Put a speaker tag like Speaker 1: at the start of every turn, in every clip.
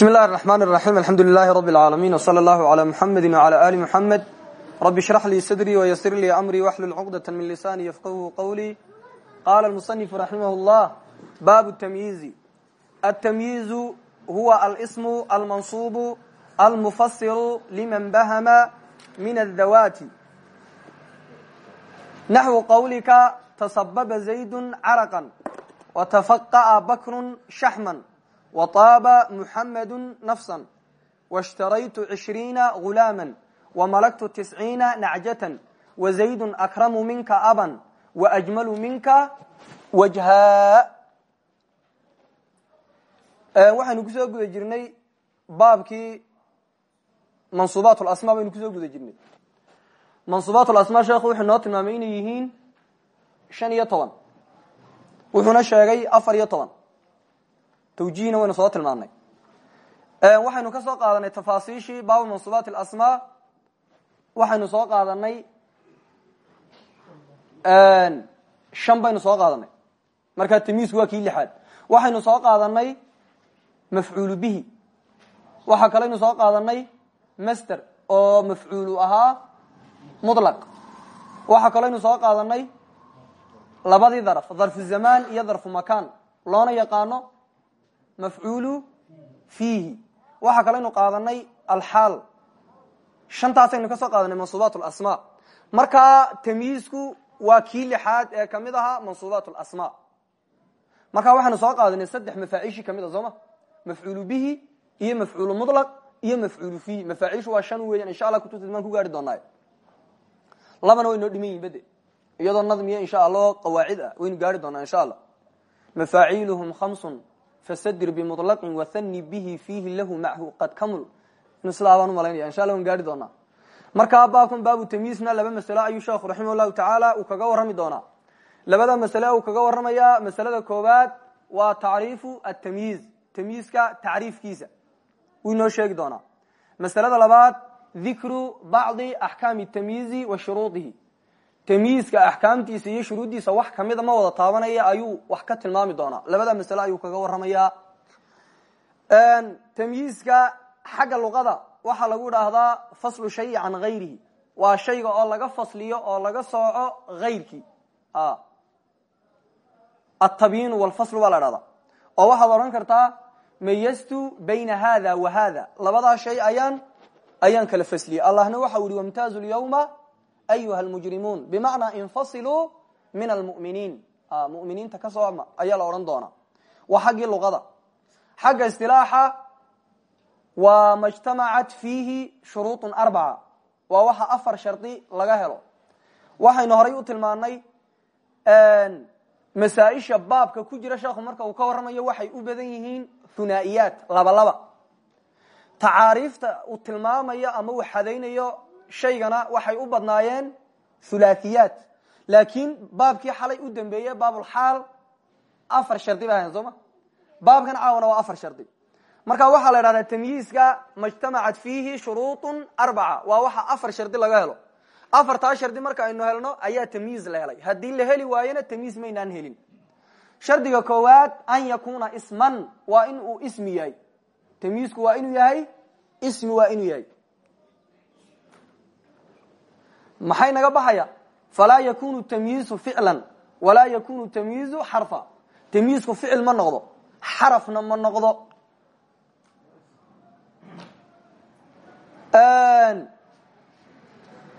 Speaker 1: bismi اllahi الرحman الرaحيم alxamdu لilaahi rb العaalamiin وslى اllahu عlى mxamedi وعlى ali mxamed rabi shrax lii sadrii وysir lii amrii wxlul cqdaة min lisani yfqhu qwlii qala اlmuصنif raximah اllah bab التmyiizi التmyiizu huwa alsmu almanصubu almufasiru liman bahma min الdawati naxwu qawlika tasababa زayd caraqا وtafaqأa bakru shaxma wطaaba muxamadu nafsa washtaraytu cishriina gulaama wamalagtu tisciina nacjata wazaydu akramu minka aban waajmalu minka wajha waxaynu ku soo guda jirnay baabkii mansuubaat asma baynu ku soo guda jirnay. Mansuubaat asma sheekhu wuxuu noo tilmaamay inay yihiin shan iyo toban. Wuxuuna sheegay afar iyo toban twjihina waynu soo tilmaanay waxaynu ka soo qaadanay tafaasiishii baabu mansuubaat اlasmaa waxaynu soo qaadanay shan baynu soo qaadanay markaa tamiisku waa kii lixaad waxaynu soo qaadanay mafcuulu bihi waxaa kaleynu soo qaadanay master oo mafcuulu ahaa muطlaq waxaa kaleynu soo qaadanay labadii darf darfu zamaan iyo darfu makaan loona yaqaano mafcuulu fiihi. Waxaa kaleynu qaadanay alxaal. Shantaasaynu ka soo qaadanay mansuubaat lasma markaa tamyiisku waa kii lixaad ee ka mid ahaa mansuubaat lasma markaa waxaynu soo qaadanay saddex mafaaciishi ka mid a soo ma? Mafcuulu bihi iyo mafcuulu mulaq iyo mafcuulu fiihi. Mafaaciishu waa shan weeyaan. Insha allah kutubta maan ku gaari doonaa. Labana way noo dhiman iyadoo nadmiya insha allah qawaacid waynu gaari doonaa insha allah. Mafaaciiluhum khamsun fastdir bimulaqin wathani bihi fiihi lahu machu qad kamul inu sidaa baan u malaynaya insha alla wan gaari doonaa markaa baabkan baabu tamyiisna laba masalo ayuu sheekhu raximah llahu tacaala uu kaga warrami doonaa labada masale uu kaga warramayaa masalada koowaad waa tacriifu atamyiiz tamyiizka tacriifkiisa wuu inoo sheegi doonaa masalada labaad dikru bacdi axkaami tamyiizi wa shuruudihi tamyiizka axkaamtiisa iyo shuruuddiisa wax kamida ma wada taabanaya ayuu wax ka tilmaami doonaa. Labada masale ayuu kaga warramayaa. Tamyiizka xagga luqada waxaa lagu idhaahdaa faslu shay can gayrihi waa shayga oo laga fasliyo oo laga sooco hayrkii atabyiinu walfaslu baa la dhahdaa oo waxaad odhan kartaa mayastu bayna hada wa hada labadaa shay ayaan ayaan kala fasliyey. Allahna waxa u yihi wamtaazu lyawma ayuha almujrimuun bimacnaa infasiluu min almuminiin muminiinta ka sooma ayaa la odhan doonaa waa xaggii luqada xagga istilaaxa waa majtamacat fiihi shuruuطun arbaca waa waxa afar u tilmaanay masaaisha baabka ku jira sheekhu marka uu ka warramayo waxay u badan yihiin hunaa'iyaat laba laba tacaariifta uu tilmaamayo ama uu shaygana waxay u badnaayeen hulaahiyaat laakiin baabkii xalay u dambeeye baabulxaal afar shardi bay ahayn soo ma? Baabkan caawana waa afar shardi. Marka waxaa la idhahdaa tamyiizka majtamacat fiihi shuruuطun arbaca. Waa waxa afar shardi laga helo. Afartaa shardi marka aynu helno ayaa tamyiiz la helay. Haddii la heli waayona tamyiiz maynaan helin. Shardiga koowaad an yakuna isman waa in uu ismi yahay. Tamyiizku waa inuu yahay ismi waa inuu yahay maxay naga baxaya? Falaa yakunu tamyiizu ficlan walaa yakunu tamyiizu xarfa. Tamyiizku ficil ma noqdo xarafna ma noqdo.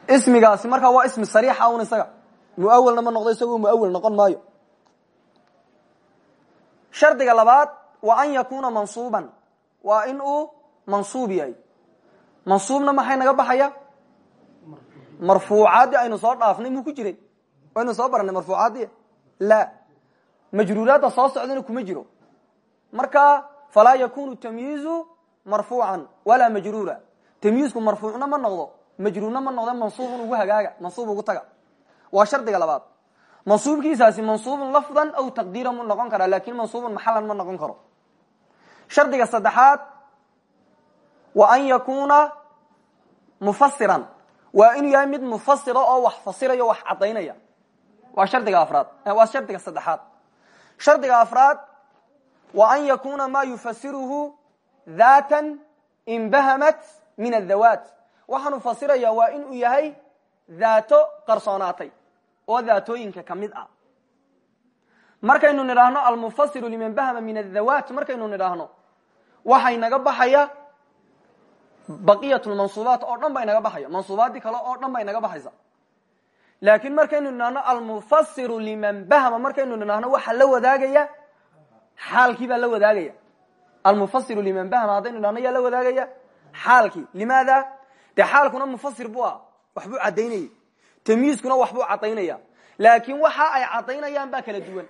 Speaker 1: Ismigaasi markaa waa ismi sariixa un isaga. Muawelna ma noqdo isagoo muawel noqon maayo. Shardiga labaad wa an yakuna mansuuban. Waa in uu mansuub yahay. Mansuubna maxay naga baxaya marfuucaadii aynu soo dhaafnay muu ku jiray? Waynu soo baranay marfuucaadii? La. Majruuraadda soo socdana kuma jiro. Marka falaa yakunu tamyiizu marfuucan walaa majruura. Tamyiizku marfuucna ma noqdo majruurna ma noqdo mansuubun ugu hagaaga mansuub ugu taga. Waa shardiga labaad. Mansuubkiisaasi mansuubun lafdan aw taqdiiran mu noqon karaa laakiin mansuubun maxalan ma noqon karo. Shardiga saddexaad wa an yakuna mufasiran waa inuu yahay mid mufasira oo wax fasiraya wax cadaynaya waa shardiga afraad. Waa shardiga saddexaad. Shardiga afraad wa an yakuna ma yufasiruhu dhatan inbahamat min adhawaat waxaanu fasiraya waa inuu yahay dhaato qarsoonaatay oo dhaatooyinka ka mid ah. Markaynu nidhaahno almufasiru liman bahama min adhawaat markaynu nidhaahno waxay naga baxaya baqiyat lmansuubaat oo dhan ba inaga baxaya mansuubaadii kale oo dhan ba inaga baxaysa. Laakiin markaynu nidhaahno almufasiru liman bahama markaynu nidhaahno waxa la wadaagaya xaalkii baa la wadaagaya. Almufasiru liman bahama haddaynu nidhahno yaa la wadaagaya xaalkii. Limaada? Dee xaalkuna mufasir bu ah waxbuu caddaynayay. Tamyiiskuna waxbuu caddaynaya laakiin waxa ay caddaynayaan baa kala duwan.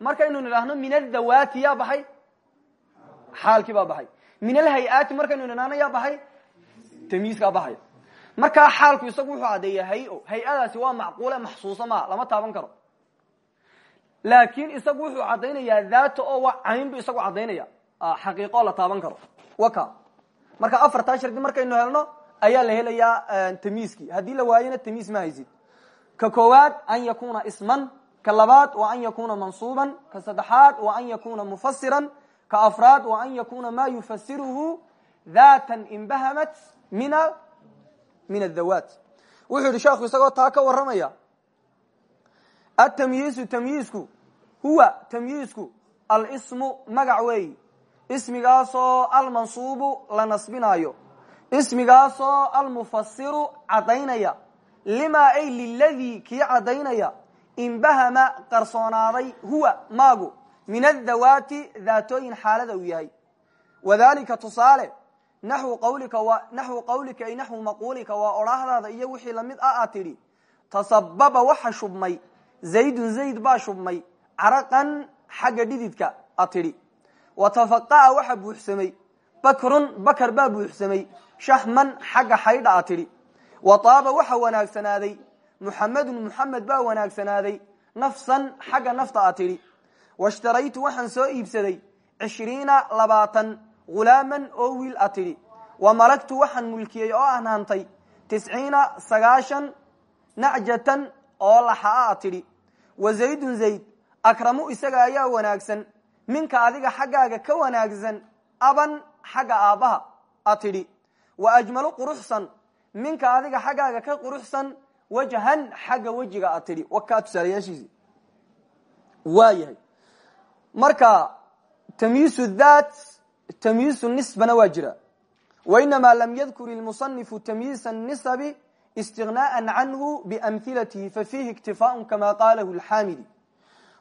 Speaker 1: Markaynu nidhaahno min adhawaati yaa baxay? Xaalkii baa baxay min alhay-aati markaynu nidhaahno yaa baxay tamyiiskaa baxaya markaa xaalku isagu wuxuu caddeeya hay'o hay'adaasi waa macquule maxsuusa maa lama taaban karo. Laakiin isagu wuxuu caddaynayaa daata oo waa cayn bu isagu caddaynaya xaqiiqo la taaban karo. Waka. Marka afartaa shardi markaynu helno ayaa la helayaa tamyiiskii haddii la waayona tamyiis ma haysid. Ka koowaad an yakuna isman. Ka labaad wa an yakuna mansuuban. Ka saddexaad wa an yakuna mufasiran ka afraad wa an yakuna ma yufasiruhu dhatan inbahamat min min adhawaat wuxuu yihi sheekhu isagoo taa ka warramaya atamyiisu tamyiisku huwa tamyiisku alsmu magac weeyi ismigaasoo almansuubu la nasbinaayo ismigaasoo almufasiru caddaynaya limaa ay liladii kii caddaynaya inbahama qarsoonaaday huwa maagu min adhawaati dhaatooyin xaalada uu yahay wadalika tusaale naxwu qawlika naxwu qawlika ay naxwu maquulika waa odhaahdaada iyo wixii la mid ah aad tidhi tasababa waxa shubmay zaydun zayd baa shubmay caraqan xagga dhididka aad tidhi wa tafaqa'a waxa buuxsamay bakrun bakar baa buuxsamay shahman xagga xaydha aad tidhi wa taaba waxa wanaagsanaaday muxamedun muxamed baa wanaagsanaaday nafsan xagga nafta aad tidhi washtaraytu waxaan soo iibsaday cishriina labaatan hulaaman oo wiil a tidhi wa malagtu waxaan mulkiyey oo aan hantay tisciina sagaashan nacjatan oo laxaa a tidhi wa zaydun zayd akramu isaga ayaa wanaagsan minka adiga xaggaaga ka wanaagsan aban xagga aabbaha a tidhi wa ajmalu quruxsan minka adiga xaggaaga ka quruxsan wajhan xagga wejiga a tidhi wakaa tusaalayaashiisi waa yahay marka tamyiisu dhaat tamyiisu nisbana waa jira. Wainamaa lam yadkur ilmusanifu tamyiisa nisabi istignaءa canhu biamhilatihi fafiihi iktifaaء kama qaalahu lxaamidi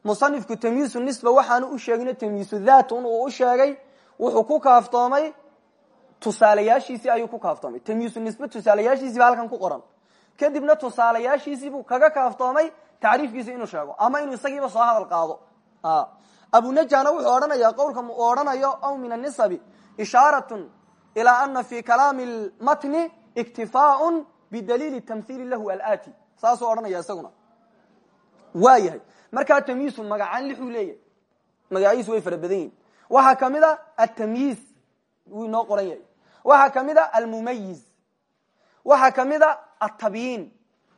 Speaker 1: musanifku tamyiisu nisba waxaanu u sheegin tamyiisu dhaat un u sheegay wuxuu ku kaaftoomay tusaalayaashiisii ayuu ku kaaftoomay. Tamyiisu nisbe tusaalayaashiisii halkan ku qoran. Kadibna tusaalayaashiisii buu kaga kaaftoomay tacriifkiisa inuu sheego ama inuu isagiiba soo hadal qaado abunajana wuxuu odhanaya qowlka u odhanayo aw min anisabi ishaaratun ilaa ana fi kalaami lmatni iktifaaء bidaliili tamhiili lahu alati saasuu odhanaya isaguna. Waa yahay. Markaa tamyiisu magacaan lixuu leeyahay magaciisu way fara badan yihiin waxaa ka mid a atamyiiz wuu inoo qoran yahay. Waxaa ka mid a almumayiz waxaa ka mid a atabyiin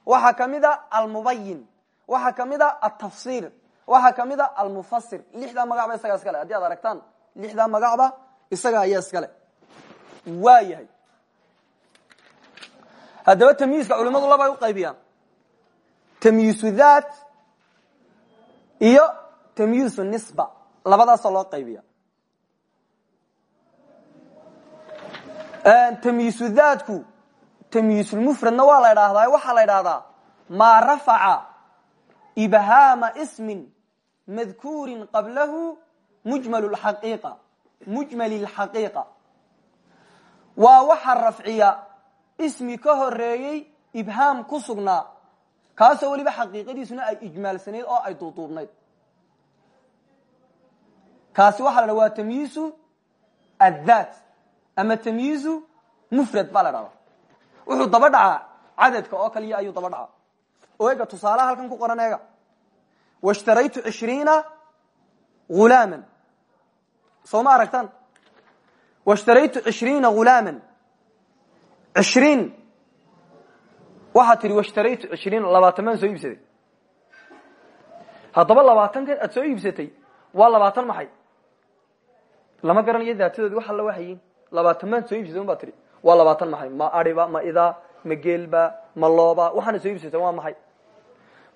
Speaker 1: waxaa ka mid a almubayin waxaa ka mid a atafsir waxaa ka mid a almufasir lixdaa magacba isagaa iskale haddii ad aragtaan lixdaa magacba isaga ayaa iskale waa yahay tamyiiska culimadu laba ay u qaybiyaan. Tamyiisu dhaat iyo tamyiisu nisba. Labadaasoo loo qaybiya tamyiisu dhaatku tamyiisulmufradna waa la idhaahdaa waxaa la idhaahdaa maa rafaca ibhaama ismin madkuurin qablahu mujmal xaqiiqa mujmal lxaqiiqa waa waxa rafciya ismi ka horeeyey ibhaam ku sugnaa. Kaasoo weliba xaqiiqadiisuna ay ijmaalsanayd oo ay duuduubnayd. Kaasi waxa la dhaha waa tamyiisu adhaat ama tamyiizu mufrad baa la dhahdaa wuxuu daba dhacaa cadadka oo kaliya ayuu daba dhacaa. O ega tusaalaha halkan ku qoran eega washtaraytu cishriina hulaaman soo ma aragtaan washtaraytu cishriina hulaaman cishriin waxaad tihi washtaraytu cishriin labaatan baan soo iibsaday haddaba labaatankan aad soo iibsatay waa labaatan maxay lama garanayo daatadoodi wax alla waxayiin labaatan maan soo iibsata un baa tihi waa labaatan maxay ma adiba ma idaa ma geelba ma looba waxaana soo iibsata waa maxay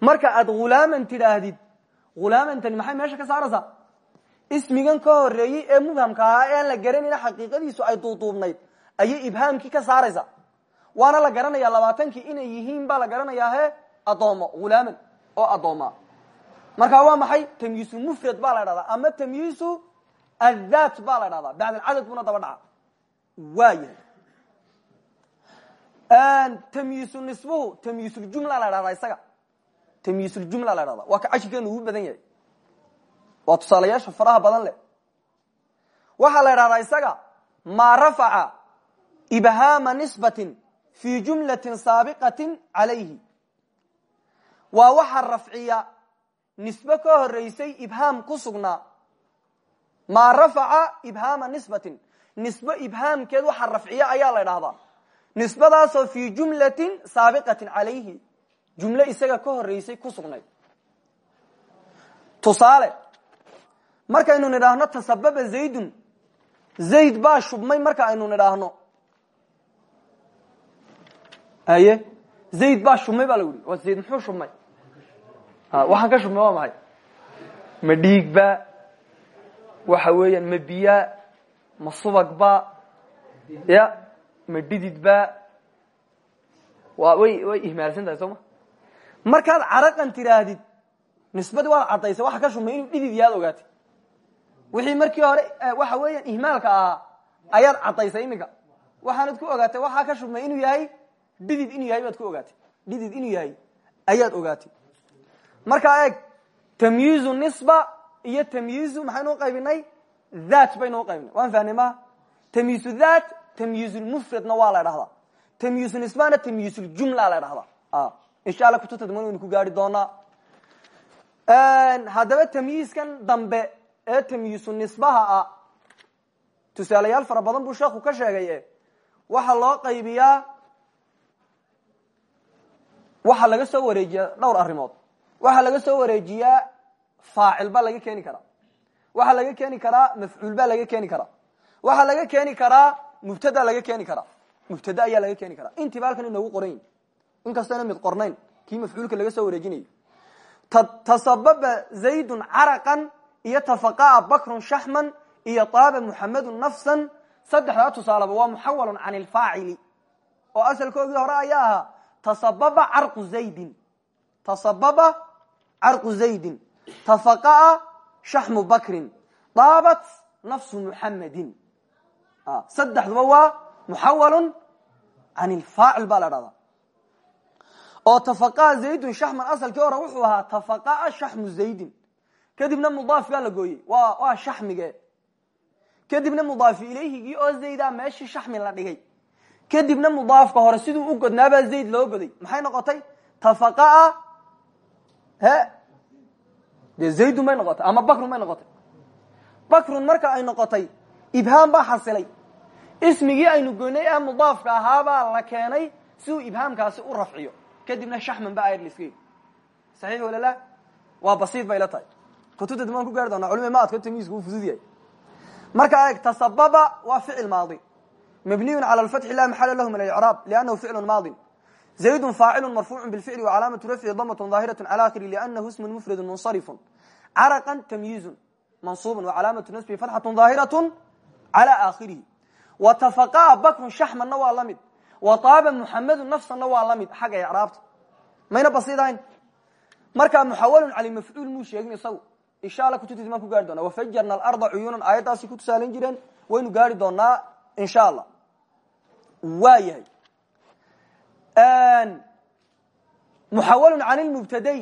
Speaker 1: marka aad hulaaman tidhaahdid hulaamantani maxay meesha ka saaraysaa? Ismigan ka horeeyey ee mubhamka ahaa ee aan la garanayna xaqiiqadiisu ay duuduubnayd ayay ibhaamkii ka saaraysaa. Waana la garanaya labaatankii inay yihiin baa la garanayaa he adoomo hulaaman oo adooma marka waa maxay? Tamyiisu mufrad baa la dhahdaa ama tamyiisu adhat baa la dhahdaa bacd alcadad buna daba dhaca. Waa yahay. Tamyiisu nisbuhu tamyiisuljumla la dhahdaa isaga tamyiisuljumla la dhahdaa waa ka cashirkeenu ugu badan yahay. Waa tusaalayaasha faraha badan leh. Waxaa la idhahdaa isaga maa rafaca ibhaama nisbatin fi jumlatin saabiqatin calayhi. Waa waxa rafciya nisbe ka horeysay ibhaam ku sugnaa maa rafaca ibhaama nisbatin. Nisbe ibhaamkeed waxa rafciya ayaa la idhahdaa nisbadaasoo fi jumlatin saabiqatin calayhi jumle isaga ka horeysay ku sugnayd. Tusaale markaynu nidhaahno tasababa zaydun zayd baa shubmay marka aynu nidhaahno. Aye zayd baa shubmay baa lagu waa zayd muxuu shubmay? Waxaan ka shubmay waa maxay? Ma dhiigba waxa weeyaan ma biya ma subagba ya ma dhididba waa way way ihmaalsan tahay soo ma markaad caraqan tidhaahdid nisbadii waad caddaysa waxa ka shubmay inuu dhidid yaad ogaatay wixii markii hore waxa weeyaan ihmaalka ahaa ayaad caddaysay iminka. Waxaanad ku ogaatay waxaa ka shubmay inuu yahay dhidid inuu yahay baad ku ogaatay dhidid inuu yahay ayaad ogaatay markaa eeg tamyiizu nisba iyo tamyiizu maxaynu uqaybinay that baynu uqaybinay waan fahnay maha tamyiizu that tamyiizulmufradna waa la dhahdaa tamyiizu nisbana tamyiizuljumla la dhahdaa insha alla kutubta damban waynu ku gaari doonaa haddaba tamyiizkan dambe ee tamyiisu nisbaha ah tusaalayaal fara badan buu sheekhu ka sheegay waxaa loo qaybiyaa waxaa laga soo wareejiyaa dhowr arrimood. Waxaa laga soo wareejiyaa faacil baa laga keeni karaa. Waxaa laga keeni karaa mafcuul baa laga keeni karaa. Waxaa laga keeni karaa mubtada laga keeni karaa. Mubtada ayaa laga keeni karaa. Intiiba halkan inoogu qoran yihiin inkastayna mid qornayn kii mafcuulka laga soo wareejinayo. Tasababa zaydun caraqan iyo tafaqaa bakrun shaxman iyo taaba muxamedun nafsan. Saddexdaa tusaaleba waa muxawalun can ilfaacili oo asalkoogii hore ayaa ahaa tasababa carqu zaydin. Tasababa carqu zaydin. Tafaqaa bakrin. Daabat nafsu muxamedin saddexduba waa muxawalun can ilfaacil baa la oo tafaqaa zaydun shaxman asalkii hore wuxuu ahaa tafaqaa shaxmu zaydin. Kadibna mudaafkaa la gooyey. Wa waa shaxmige kadibna mudaafi ilayhigii oo zayda meeshii shaxmi la dhigay. Kadibna mudaafka hore siduu u godnaabaa zayd loo goday. Maxay noqotay? Tafaqaa he? Dee zaydun bay noqotay ama bakrun bay noqotay. Bakrun marka ay noqotay ibhaam baa xasilay. Ismigii aynu goynay ee mudaafka ahaabaa la keenay siduu ibhaamkaasi u rafciyo kadibna shaxman ba ayr laska yidhi saxiix wala la waa basiid bay la tahay kutubta damaan ku gaari doonaa culima ma adko tamiisku uu fudud yahay marka areg tasababa waa ficil maadi mabniyun cala alfatxi laa maxala lahu min alcraab liannahu ficlun maadin zaydun faacilun marfuucun bilficli wacalaamatu rafci damatun daahiratu cala akhiri liannahu ismun mufradun munsarifun caraqan tamyiizun mansuubun wacalaamatu nasbihi fatxatun daahiratu cala aakhirihi wa tafaqaa bakrun shaxmanna waa la mid wa taaba muxamedu nafsanna waa la mid xagga icraabta. Mayna basiid ahayn markaa muxawalun cali mafcuul muu sheegin isagu. Insha alla kutubtiis maan ku gaari doona wafajarna alarda cuyuunan aayaddaasi ku tusaalayn jireen waynu gaari doonaa insha allah. Waa yahay muxawalun can lmubtaday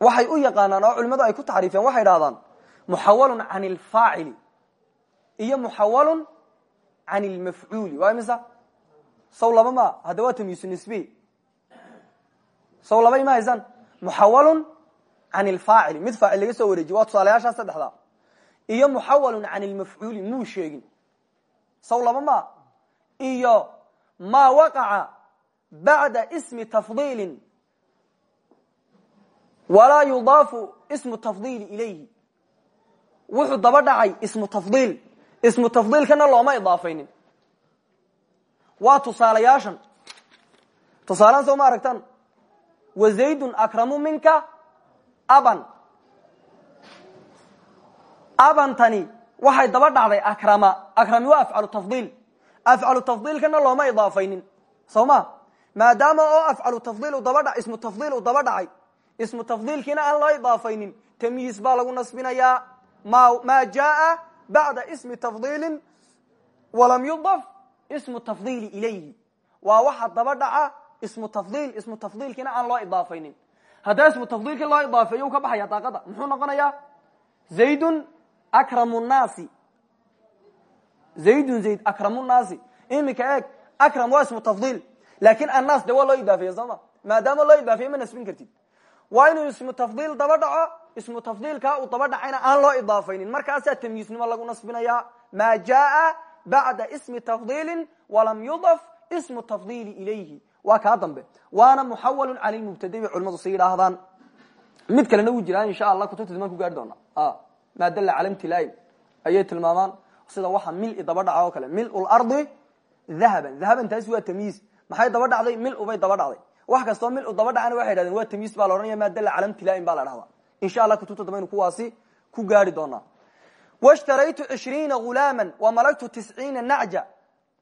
Speaker 1: waxay u yaqaanaan oo ay ku taxriifeen waxay dhahdaan muxawalun can ilfaacili iyo muxawalun can lmafcuuli waa imisa saw laba ma hadda waa tamyiisu nisbi saw laba ima haysaan muxawalun can ilfaacili mid faacil laga soo wareejiye waa tusaalayaashaa saddexda. Iyo muxawalun can ilmafcuuli muu sheegin. Saw laba ma iyo maa waqaca bacda ismi tafdiilin. Walaa yudaafu ismu tafdiili ilayhi. Wuxuu daba dhacay ismu tafdiil. Ismu tafdiilkana looma idaafaynin waa tusaalayaashan. Tusaalahan soo ma aragtaan? Wa zaydun akramu minka? Aban. Abantani waxay daba dhacday akrama. Akrami waa afcalu tafdiil. Afcalu tafdiilkana looma idaafaynin. Soo ma? Maadaama oo afcalu tafdiil daba ismu tafdiil daba dhacay ismu tafdiilkiina aan loo idaafaynin tamyiis baa lagu nasbinayaa. Ma jaa bacda ismi tafdiilin walam yudaf ismu tafdiili ilayhi. Waa waxa daba dhaca ismu tafdiil ismu tafdiilkiina aan loo idaafaynin. Haddaa ismu tafdiilkii loo idaafeeyo u ka baxaya daaqada. Muxuu noqonayaa zaydun akramu nnaasi. Zaydun zayd akramu nnaasi. Imika eeg akram waa ismu tafdiil laakin annaas de waa loo idaafeeye soo ma? Maadaama loo idaafeye ma nasbin kartid. Waa inuu ismu tafdiil daba dhaco ismu tafdiilka uu daba dhacayna aan loo idaafaynin. Markaasaa tamyiisnimo lagu nasbinayaa. Ma jaa bacda ismi tafdiilin walam yudaf ismu tafdiili ilayhi waa kaa dambe waana muxawalun cala lmubtadai bay culimadu si yidhaahdaan mid kalena wuu jiraa insha allah kutubta dimaan ku gaari doona maa dalla cala imtilaain ayay tilmaamaan sida waxa mili daba dhaca oo kale mil lardi dahaban dahaban taasi waa tamyiis maxay daba dhacday mil ubay daba dhacday wax kastoo mil daba dhacana waxay dhahdeen waa tamyiis baa la ohanaya maa dalla cala imtilaain baa la dhahdaa insha allah kutubta dambaynu kuwaasi ku gaari doonaa washtaraytu cishriina ghulaama wamalagtu tisciina nacja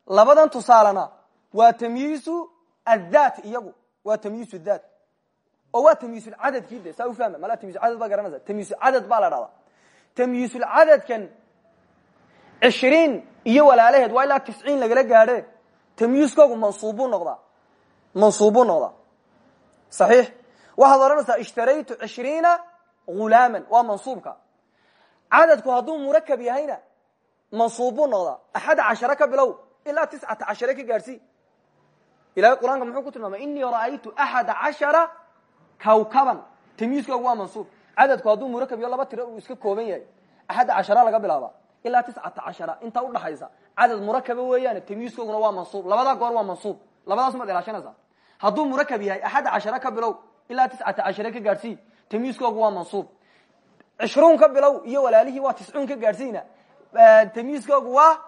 Speaker 1: labadan tusaalena waa tamyiisu adhat iyagu waa tamyiis dhat oo waa tamyiisulcadadkii de saa ufahma mala tamyisulcadad baa garanaysa tamyiisucadad baa la dhahdaa tamyiisulcadadkan cishriin iyo walaalaheed waa ilaa tisciin lagala gaadhe tamyiiskoogu mansuubbuu noqdaa mansuubbuu noqdaa saxiix waxaad odhanaysaa ishtaraytu cishriina hulaaman waa mansuubka cadadku hadduu murakab yahayna mansuubbuu noqdaa axad cashare ka bilow ilaa tiscata cashare ka gaadhsii ilahay qur'aanka ku tilmaamay inii ra'aytu axada cashara kawkaban tamyiiskoogu waa mansuub cadadku hadduu murakab iyo laba tiro iska kooban yahay axadda cashara laga bilaaba ilaa tiscata cashara intaa udhaxaysa cadad murakaba weeyaan tamyiiskooguna waa mansuub labadaa goor waa mansuub labadaas maad ilaashanaysaa hadduu murakab yahay axadda cashare ka bilow ilaa tiscata ka gaadhsii tamyiiskoogu waa mansuub cishruun ka bilow iyo walaalihii waa tiscuun ka gaadhsiina tamyiiskoogu waa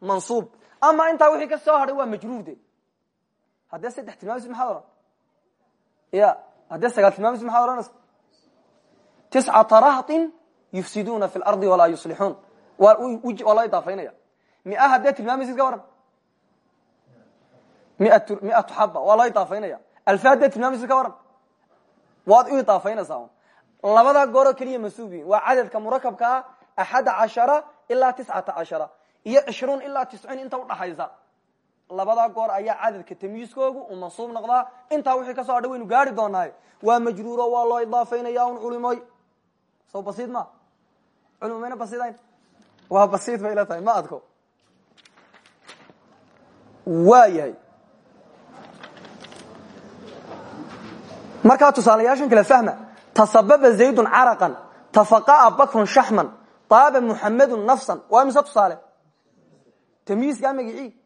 Speaker 1: mansuub ama intaa wixii ka soo hadhay waa majruurde haddee saddex tilmaamis maxaad odhan ya haddee sagaal tilmaamis maxaad odhanaysa tiscata rahtin yufsiduuna fi lardi walaa yuslixuun waa loo idaafaynaya mia haddee tilmaamaysid ka waran miatu xaba waa loo idaafaynaya alfa haddee tilmaamaysid ka waran waad u idaafaynaysaa labada gooroo keliya masuubiyin waa cadadka murakabkaa axada cashara ilaa tiscata cashara. Iyo cishruun ilaa tisciin inta udhaxaysa labadaa goor ayaa cadadka tamyiiskoogu uu mansuub noqdaa. Intaa wixii ka soo hadha waynu gaari doonaaye waa majruuro waa loo idaafaynaya un culimoy. So basiid ma? Culimo mayna basiidayn? Waa basiid bay tahay ma adko. Waa yahay. Markaa tusaalayaashan kale fahma tasababa zaydun caraqan tafaqa'a bakrun shaxman taaba muxamedun nafsan. Waa mise tusaale? Tamyiiskaa magicii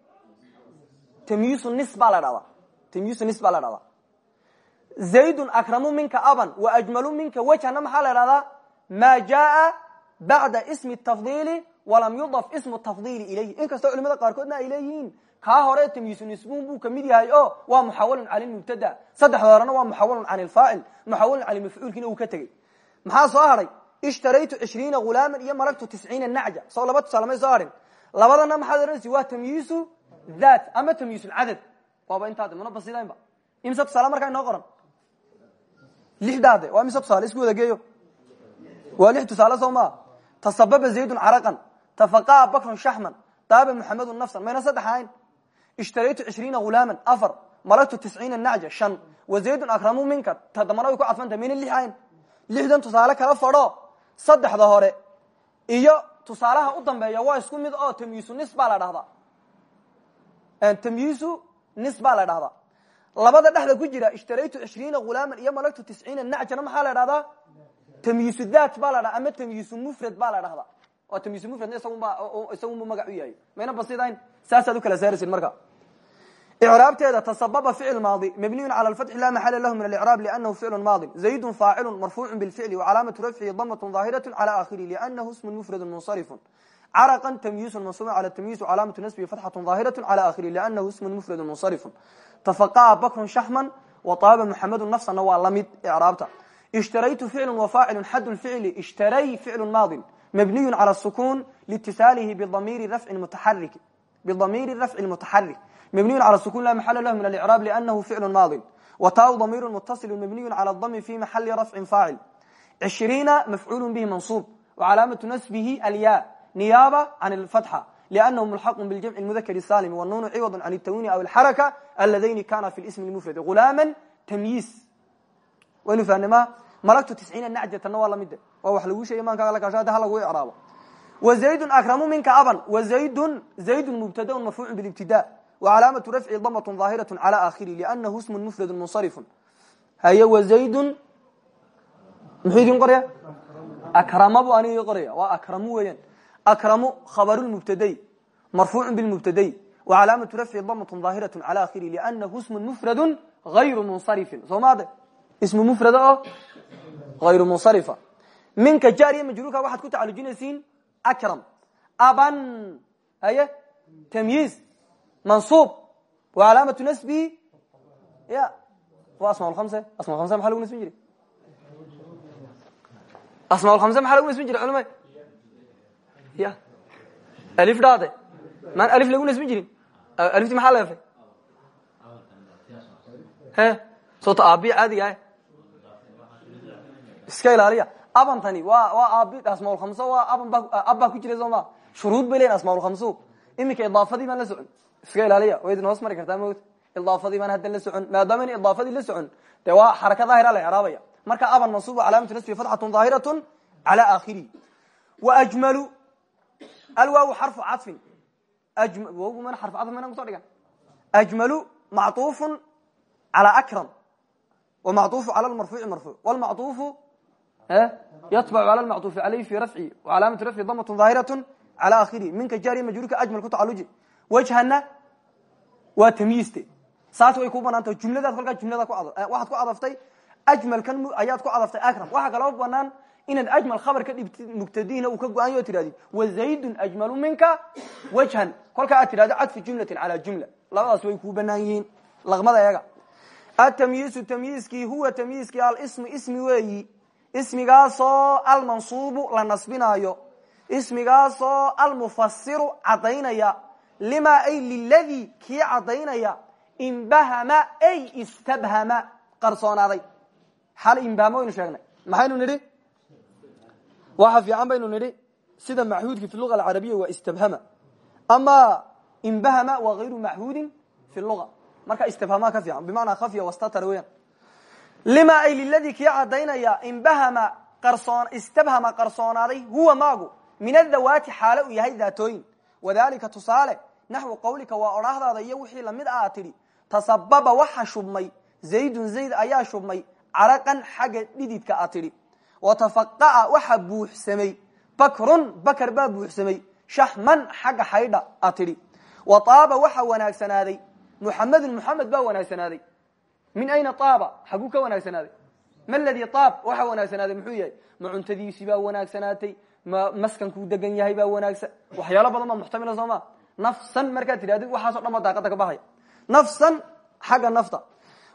Speaker 1: tamyiisu nis baa la dhahdaa tamyiisu nis baa la dhahdaa zaydun akramu minka aban wa ajmalu minka wejhana maxaa la dhahdaa ma jaa bacda ismi tafdiili walam yudaf ismu tafdiili ilayhi. Inkastoo culimada qaarkoodna ay leeyihiin kaa hore tamyiisu nisbun buu ka mid yahay o waa muxawalun cala mubtada saddexda horena waa muxawalun can ilfaacil muxawalun cala mafcuulkiina uu ka tegey. Maxaa soo hadhay ishtaraytu cishriina hulaaman iyo malagtu tisciina nacja. Soo laba tusaale may labadana maxaad ohanaysa waa tamyiisu that ama tamyiisulcadad waaba intaade mana basidaynba imse tusaale markaa inoo qoran? Lixdaade waa imse tusaale? Isku geeyo. Waa lix tusaale soo maa tasababa zaydun caraqan tafaqa'a bakrun shaxman daaba muxamedun nafsan. Mayna saddex ishtaraytu cishriina hulaaman afar malagtu tisciina nacja shan wa zaydun akramu minka tadamana way ku cadfanta mayna lix ahayn lixdan tusaale kala fadho saddexda hore iyo tusaalaha u dambeeya waa isku mid oo tamyiisu nis baa la dhahdaa tamyiisu nis baa la dhahdaa labada dhexda ku jira ishtaraytu cishriina hulaaman iyo malagtu tisciina nacjana maxaa la dhahdaa tamyiisu that baa la dhahda ama tamyiisu mufrad baa la dhahdaa oo tamyiisu mufradna isagunba isagunbu magac u yahay mayna basidayn saasaad u kala saaraysid marka icraabteeda tasababa ficil maadi mabniyun cala lfatxi laa maxala lahu min alicraab lianahu ficlu maadin zaydun faacilun marfuucu bilficli wacalaamatu rafcihi damatun daahiratu cala aakhirihi lianahu ismun mufradun munsarifun caraqan tamyiisun mansuubun cala tamyiis wacalaamatu nasbihi fatxatun daahiratu cala aakhirihi lianahu ismun mufradun munsarifun tafaqa'a bakrun shaxman wa taaba muxamedun nafsana waa la mid icraabta ishtaraytu ficlu wafaacilu xad lficli ishtaray ficlu maadin mabniyu bidamiiri rafci mutaxariki bidamiiri rafci mutaxarik mبنiy عlى sukun la maxal lah min اlcrاab lأnhu ficl maadi wtaa damiir mutaصil mabniy calى اdm fi maxali rafci faacil cishriina mafcuul bihi manصub وcalaamaةu nasbihi alya niyaaba can اfatxa lأnhu mulxaq bاljamc mudakr salim wnuunu ciwad can الtawni aw اxaraka aladayni kana fi sm mfrad gulaama tamyiis waynu fahnima malagtu tisciina nacjatana waa lamide waa wax lagu sheegay maanka la kaasho hada ha lagu icraabo وزayd akramu minka aban وزayd zayd mubtada marfuuc bاbtida وcalaamaةu rafci damaة ظaahiraة calى akhiri lأnahu ism mfrad munsarif haye wزaydun muxuu idin qoraya akrama bu anig qoraya waa akramu weeyaan akramu khabr mubtadey marfuuc bmubtadey وcalaamaةu rafci damaة ظaahiraة calى akhiri lأnahu ism mfrad غayru munsarifin soo maade ism mfrada oo غayru munsarifa minka jaariya majruurka waxaad ku tacalujinaysiin akram aban haye tamyiiz mansuub wa calaamatu nasbihi ya wa asma lkamse asma lkamse maxa lagu nasbin jiray asma lkamse maxaa lagu nasbin jiray culama ya alif dhaade maan alif lagu nasbin jirin alifti maxaa leefay he soota aabi caadiga iska ilaaliya abantani waa waa aabi asmaalkhamsa waa aban ba abbaa ku jiray soo ma shuruud bay leyin asmaalkhamsu iminka idaafadii baan la socon iska ilaaliya way idin hoos mari kartaa mawt idaafadii baan haddan la socon maadaama in idaafadii la socon dee waa xaraka daahira la icraabaya marka aban mansuub calaamatu nasbi fatxatun daahiratun cala aakhirihi wa ajmalu alwaawu xarfu cadfin wgu mana xarfu cadf maynan kuso dhigan ajmalu macطuufun cala akram wamacطuufu cala lmarfuuci marfuuc wlmacطuufu yatbacu cala lmacطuufi alayhi fi rafci wacalaamatu rafci damatun daahiratun cala akhirihi minka jaariya majruurka ajmal ku tacaluji wajhana waa tamyiiste saas way ku banaanta jumladaad kolkaa jumlada waxaad ku cadaftay ajmalkan ayaad ku cadaftay akram. Waxaa kaloo banaan inaad ajmal khabar ka dhibtid mubtadiina uu ka go'aanyo tidhahdid wazaydun ajmalu minka wajhan. Kolkaa aad tidhahdo cadfu jumlatin calaa jumla. Labadaas way kuu banaan yihiin laqmada eega atamyiisu tamyiiskii huwa tamyiiskii alismu ismi weeyi. Ismigaasoo almansuubu la nasbinaayo. Ismigaasoo almufasiru cadaynaya lima ay liladii kii cadaynaya imbahama ay istabhama qarsoonaaday. Xal imbahama waynu sheegnay. Maxaynu nidhi? Waxa fiican baynu nidhi sida maxhuudki fi luga alcarabiya waa istabhama. Ama imbahama waa hayru maxhuudin fi luga. Marka istabhama ka fiican bimacnaa khafya wastatar weyan lima ay liladii kii cadaynaya imbahama qarsoon istabhama qarsoonaaday huwa maagu min adawaati xaalo uu yahay daatooyin. Wadalika tusaale naxwu qawlika waa odhaahdaada iyo wixii la mid ah tidhi. Tasababa waxa shubmay zaydun zayd ayaa shubmay caraqan xagga dhididka a tidhi. Watafaqa'a waxa buuxsamay. Bakrun bakar baa buuxsamay. Shaxman xagga xaydha a tidhi. Wa taaba waxa wanaagsanaaday muxamedun muxamed baa wanaagsanaaday min ayna taaba? Xaguu ka wanaagsanaaday ma ladii taab? Waxa wanaagsanaaday muxuu yahay? Ma cuntadiisii baa wanaagsanaatay? Ma maskankuu degan yahay baa wanaagsan waxyaalo badan baa muxtamila soo ma nafsan markaad tidhahdid waxaaso dhan ba daaqada ka baxaya. Nafsan xagga nafta.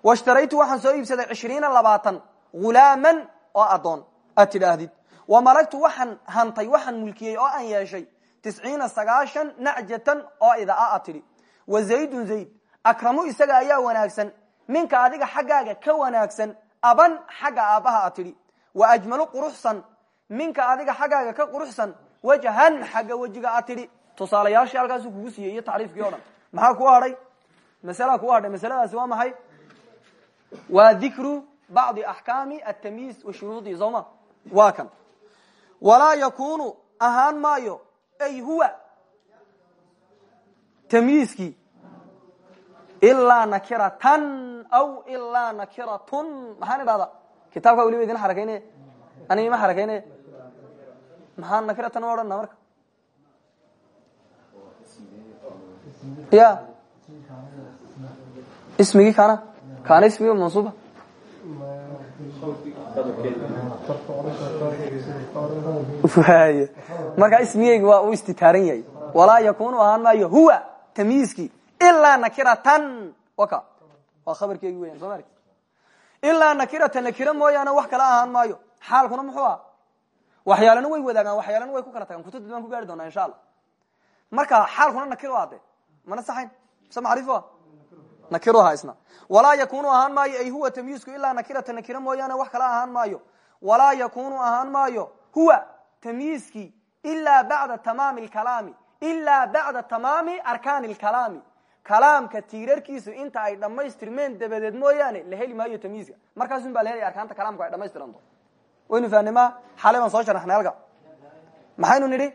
Speaker 1: Washtaraytu waxaan soo iibsaday cishriina labaatan hulaaman oo adoon aad tidhaahdid wa malagtu waxaan hantay waxaan mulkiyey oo aan yeeshay tisciina sagaashan nacjatan oo idaa a tidhi. Wa zaydun zayd. Akramu isaga ayaa wanaagsan. Minka adiga xaggaaga ka wanaagsan. Aban xagga aabbaha a tidhi. Wa ajmalu quruxsan. Minka adiga xaggaaga ka quruxsan. Wajhan xagga wejiga a tidhi tusaalayaashii halkaasu kugu siiyey iyo tacriifkii o dhan. Maxaa kuu hadhay? Masalaa kuu hadhay. Masaladaasi waa maxay? Waa dikru bacdi axkaami atamyiis wa shuruudii sooma waa kan. Walaa yakunu ahaan maayo ay huwa tamyiiskii ilaa nakiratan aw ilaa nakiratun. Maxaan idhahdaa? Kitaabkaa weliba idin xarakaynaya aniga ima xarakaynaya maxaa nakiratan odhana marka ya. Ismigii kana. Kaana ismigi mansuuba waay markaa ismigeyga waa uu istitaaran yahay walaa yakunu ahaan maayo huwa tamyiiskii ilaa nakiratan. Waka waa khabarkeegi weyan soo mari ilaa nakirata nakira mooyaane wax kala ahaan maayo xaalkuna muxuu ah waxyaalana way wadaagaan waxyaalana way ku kala tagaan kutubta baan ku gaari doonaa insha allah marka xaalkuna nakir ade mana saxayn? Mise macrifo nakir aha isna. Walaa yakunu ahaan maayo ay huwa tamyiisku ilaa nakirata nakira mooyaane wax kala ahaan maayo. Walaa yakunu ahaan maayo huwa tamyiiskii ilaa bacda tamaami lkalaami ilaa bacda tamaami arkaani lkalaami kalaamka tiirarkiisu inta ay dhammaystirmeen dabadeed mooyaane la heli maayo tamyiiska markaasun baa la helaya arkaanta kalaamku ay dhamaystiranto waynu fahnima xalay baan soo sharaxnay halka. Maxaynu nidhi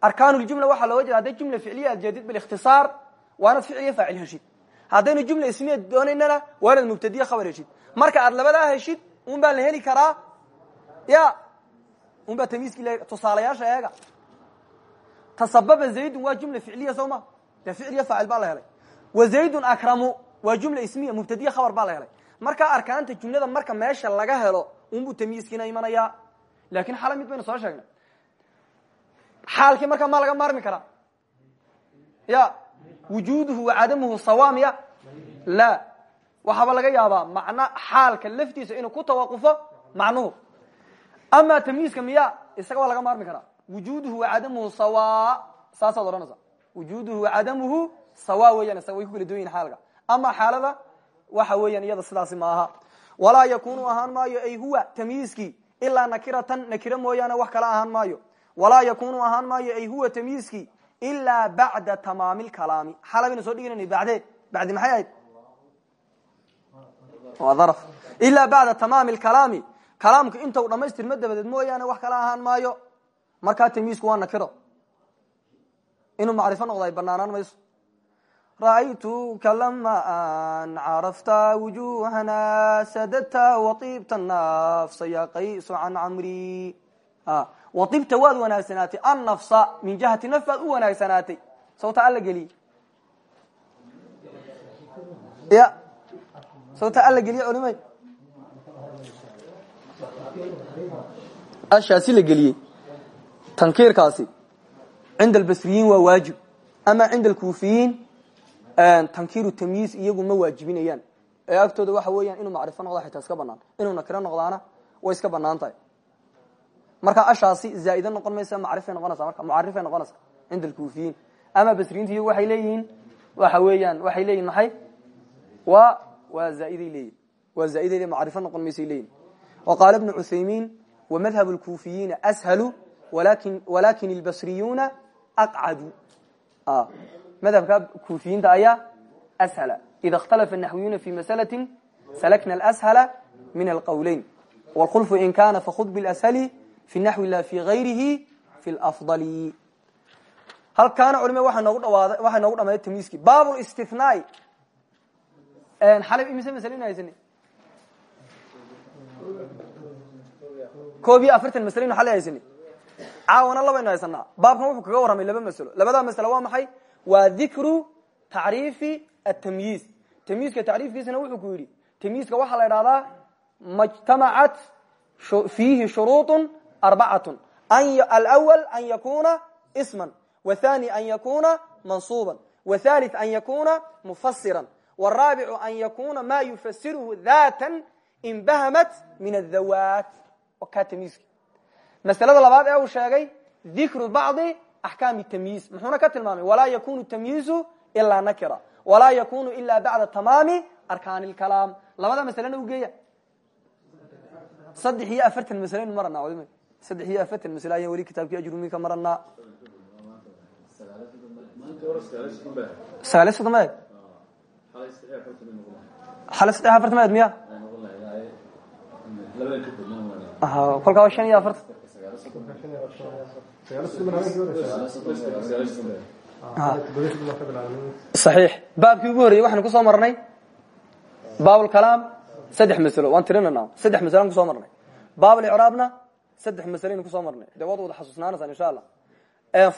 Speaker 1: arkaan ljumla waxaa looga jeeda hadday jumla ficliya aad jeedid bilikhtisaar waa inaad ficliya faacil heshid haddaynu jumla ismiya doonaynana waa inaad mubtadiye khabar heshid marka aad labadaa heshid un baa la heli karaa ya un baa tamyiiskii tusaalayaasha eega tasababa zaydun waa jumla ficliya soo ma dee ficliya faacil baa la helay wa zaydun akramu waa jumla ismiya mubtadiye khabar baa la helay markaa arkaanta jumlada marka meesha laga helo unbuu tamyiiskiina imanayaa laakin xala mid baynu soo sheegnay xaalkii markaa maa laga maarmi karaa? Ya wujuduhu wa cadamuhu sawaam ya? La. Waxaaba laga yaabaa macna xaalka laftiisa inuu ku tawaqufo macnuhu ama tamyiiska miya isaga waa laga maarmi karaa. Wujuduhu wa cadamuhu sawa. Saasaad odhanaysa. Wujuduhu wa cadamuhu sawa weeyaan isaga way ku kala duwan yihiin xaalka ama xaalada waxa weeyaan iyada sidaasi maaha walaa yakunu ahaan maayo ay huwa tamyiiskii ilaa nakiratan nakira mooyaane wax kala ahaan maayo walaa yakunu ahaan maayo ay huwa tamyiiskii ilaa bacda tamaami lkalaami xala baynu soo dhiganayna bacde. Bacdi maxay ahayd? Waa daraf. Ilaa bacda tamaami lkalaami kalaamku intau dhamaystirma dabadeed mooyaane wax kala ahaan maayo. Markaa tamyiisku waa nakiro. Inuu macrifo noqdo ay banaanaan mayso. Ra'aytuka lama an carafta wujuhana sadadta waibta nafsa ya qaysu can waibta waad wanaagsanaatay annafsa min jihati naf baad u wanaagsanaatay sawta alla geliye ya sawta alla geliye culimay ashaasi la geliyey tankiirkaasi cinda albasriyiin waa waajib ama cinda alkuufiyiin tankiiru tamyiis iyagu ma waajibinayaan ee agtooda waxa weeyaan inuu macrifo noqdo xitaa iska banaan inuu nakiro noqdaana way iska bannaan tahay marka ashaasi zaaida noqon maysa macrifay noqonaysa. Marka mucarifay noqonaysa cinda alkuufiyiin ama basriyiinta iyagu waxay leeyihiin waxa weeyaan waxay leeyihiin maxay? Wa waa zaaiday leeyihiin waa zaa'iday macrifo noqon maysay leeyihiin wa qaala ibnu cuthaymiin wamadhab lkuufiyiina ashalu walakin walakin albasriyuuna aqcadu. Madhabka kuufiyiinta ayaa ashala. Ida ikhtalafa naxwiyuuna fi masalati salakna alshala min alqowleyn wlkhulfu in kana fakhud bilashali fi naxwi la fi gayrihi fi lafdali halkaana culima waa noogu dhawaada waxay noogu dhameeya tamyiiskii baab listithnaai xalay imise masle inu haysani koob afartan masle inu xalay haysani caawana labaynu haysanaa baabkan wuxuu kaga warramay laba maslo labadaa maslo waa maxay waa dikru tacriifi atamyiiz tamyiizka tacriifkiisana wuxuu ku yidhi tamyiizka waxaa la idhahdaa majtamacat fiihi shuruuط arbacatu alأwl an yakuna sma wthani an yakuna mansuuba wthalith an yakuna mufasira wraabicu an yakuna ma yufasirhu data inbahamat min adhawaat ka tamyiizka maslada labaad ee uu sheegay dikru bacdi axkaam tamyiiz. Muxuuna ka tilmaamay? Walaa yakunu tamyiizu ilaa nakira. Walaa yakunu ila bacda tamaami arkaan lkalaam labada maslena u geeya. Saddex iyo afartan maslaynu maranaa culima saddex iyo afartan masle ayaan weli kitaabkii ajrumi ka maranaa. Sagaaliy soddon maed xale saddex afartan maed miya kolkaa shan iyo afartan saxiix. Baabkii ugu horreyey waxaynu ku soo marnay baabulkalaam saddex maslo waan tirinana saddex maslaan ku soo marnay. Baabulicraabna saddex masleynu ku soo marnay. Dee waad wada xasuusnaanaysaan insha allah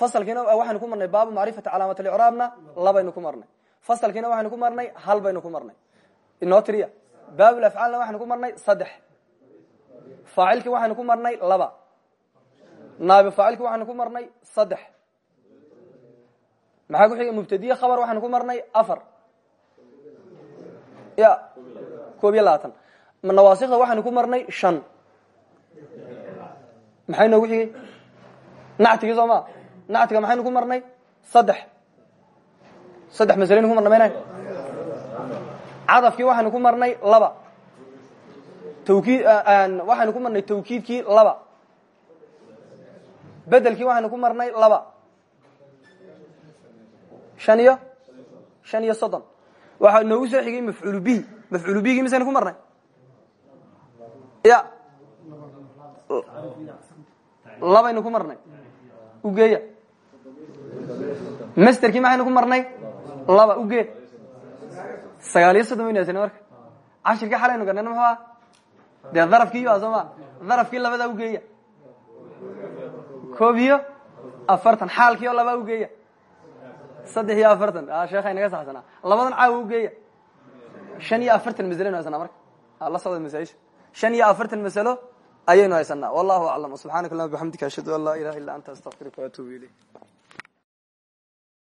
Speaker 1: fasalkiina waxaynu ku marnay baabu macrifati calaamat alicraabna labaynu ku marnay. Fasalkiina waxaynu ku marnay hal baynu ku marnay. Inoo tiriya baabul afcaalna waxaynu ku marnay saddex. Faacilkii waxaynu ku marnay laba. Naabi faacilkii waxaynu ku marnay saddex. Maxaa ku xiga? Mubtadiye khabar waxaynu ku marnay afar. Ya koob iyo labaatan. Nawaasikda ku marnay shan maxay noogu xigay nactigii soo ma? Nactiga maxaynu ku marnay? Saddex. Saddex masaleynu ku marnay mayna cadafkii waxaynu ku marnay laba. Tawkiid waxaynu ku marnay tawkiidkii laba. Bedelkii waxaynu ku marnay laba. Shan iyo? Shan iyo soddon. Waxaa noogu soo xigay mafcuulu bihi. Mafcuulu bihigii ku marnay? Ya labaynu ku marnay. Ugeeya. Masterkii maxaynu ku marnay? Laba ugee sagaal iyo soddon waynu marka. Cashirkii xalaynu garnayna muxuu ah dee darafkii a soo ma? Darafkii labadaa ugeeya. Koob iyo afartan. Xaalkii oo labaa ugeeya. Saddex iyo afartan. Sheekha inaga saxsanaa. Labadan caawa ugeeya. Shan iyo afartan masalo haysanaa marka. La socda masaaisha. Shan iyo afartan masalo ayaynu haysanaa. Wallahu aclam subxaanaka allahuma bxamdika ashhadu an laa ilaha illa anta astaqfiruka waatuubu ilayk